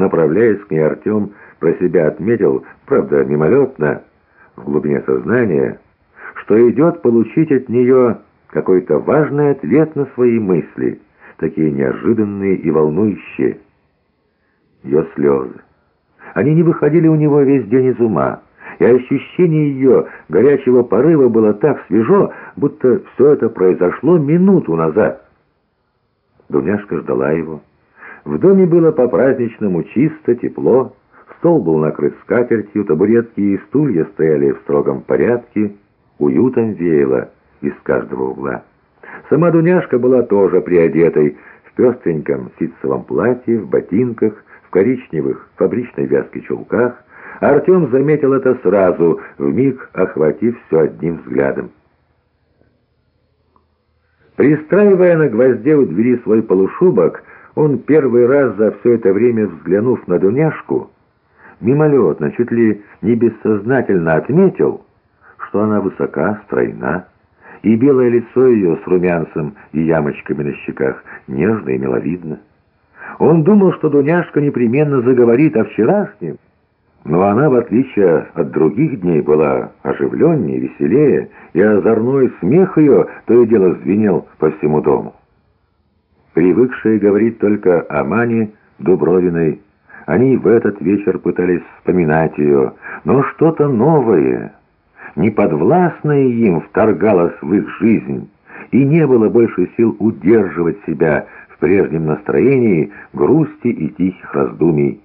Направляясь к ней, Артем про себя отметил, правда, мимолетно, в глубине сознания, что идет получить от нее какой-то важный ответ на свои мысли, такие неожиданные и волнующие. Ее слезы. Они не выходили у него весь день из ума, и ощущение ее горячего порыва было так свежо, будто все это произошло минуту назад. Дуняшка ждала его. В доме было по-праздничному чисто, тепло, стол был накрыт скатертью, табуретки и стулья стояли в строгом порядке, уютом веяло из каждого угла. Сама Дуняшка была тоже приодетой, в пестреньком ситцевом платье, в ботинках, в коричневых фабричной вязке чулках. Артем заметил это сразу, вмиг охватив все одним взглядом. Пристраивая на гвозде у двери свой полушубок, он первый раз за все это время, взглянув на Дуняшку, мимолетно, чуть ли не бессознательно отметил, что она высока, стройна, и белое лицо ее с румянцем и ямочками на щеках нежно и миловидно. Он думал, что Дуняшка непременно заговорит о вчерашнем, но она, в отличие от других дней, была оживленнее, веселее, и озорной смех ее то и дело звенел по всему дому. Привыкшие говорить только о Мане Дубровиной, они в этот вечер пытались вспоминать ее, но что-то новое, неподвластное им, вторгалось в их жизнь, и не было больше сил удерживать себя в прежнем настроении грусти и тихих раздумий.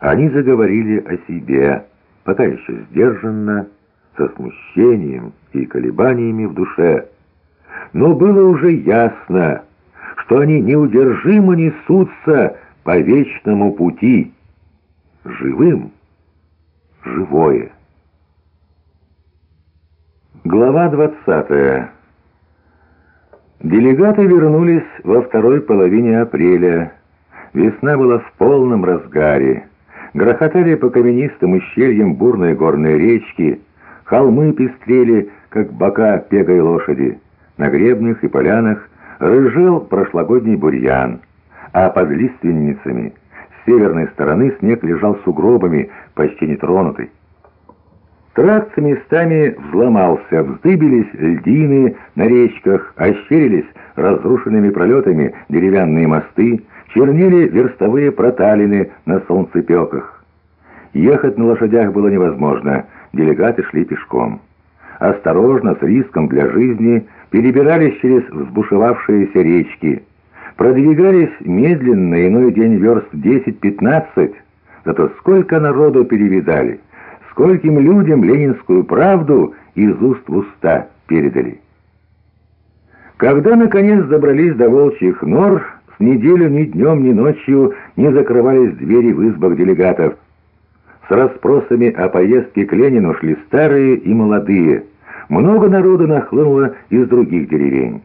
Они заговорили о себе, пока еще сдержанно, со смущением и колебаниями в душе. Но было уже ясно, что они неудержимо несутся по вечному пути, живым, живое. Глава 20. Делегаты вернулись во второй половине апреля. Весна была в полном разгаре. Грохотали по каменистым ущельям бурные горные речки, холмы пестрели, как бока пегой лошади. На гребнях и полянах рыжел прошлогодний бурьян, а под лиственницами с северной стороны снег лежал сугробами, почти нетронутый. Тракт местами взломался, вздыбились льдины на речках, ощерились разрушенными пролетами деревянные мосты, чернели верстовые проталины на солнцепеках. Ехать на лошадях было невозможно, делегаты шли пешком. Осторожно, с риском для жизни, перебирались через взбушевавшиеся речки. Продвигались медленно, иной день верст 10-15, зато сколько народу перевидали, скольким людям ленинскую правду из уст в уста передали. Когда, наконец, добрались до волчьих нор, с неделю ни днем, ни ночью не закрывались двери в избах делегатов. С расспросами о поездке к Ленину шли старые и молодые – много народу нахлынуло из других деревень.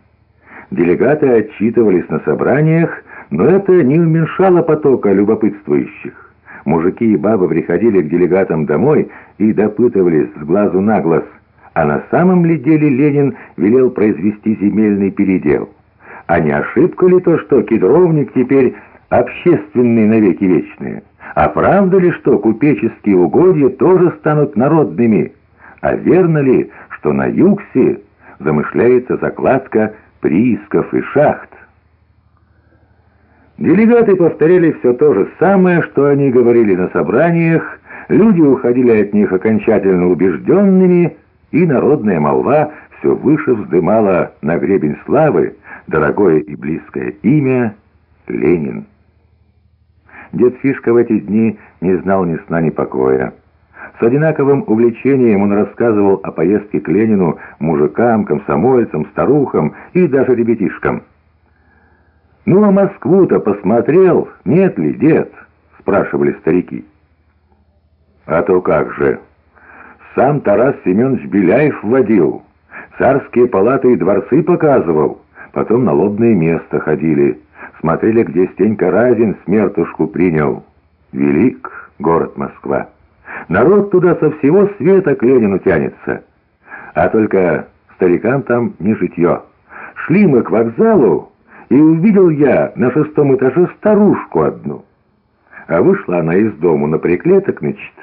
Делегаты отчитывались на собраниях, но это не уменьшало потока любопытствующих. Мужики и бабы приходили к делегатам домой и допытывались с глазу на глаз, а на самом ли деле Ленин велел произвести земельный передел? А не ошибка ли то, что кедровник теперь общественный навеки вечные? А правда ли, что купеческие угодья тоже станут народными? А верно ли, что на Юксе замышляется закладка приисков и шахт. Делегаты повторяли все то же самое, что они говорили на собраниях, люди уходили от них окончательно убежденными, и народная молва все выше вздымала на гребень славы дорогое и близкое имя Ленин. Дед Фишка в эти дни не знал ни сна, ни покоя. С одинаковым увлечением он рассказывал о поездке к Ленину мужикам, комсомольцам, старухам и даже ребятишкам. «Ну, а Москву-то посмотрел, нет ли, дед?» — спрашивали старики. «А то как же! Сам Тарас Семенович Беляев водил, царские палаты и дворцы показывал, потом на лобное место ходили, смотрели, где Стенька Разин смертушку принял. Велик город Москва!» Народ туда со всего света к Ленину тянется. А только старикам там не житье. Шли мы к вокзалу, и увидел я на шестом этаже старушку одну. А вышла она из дому на приклеток, значит,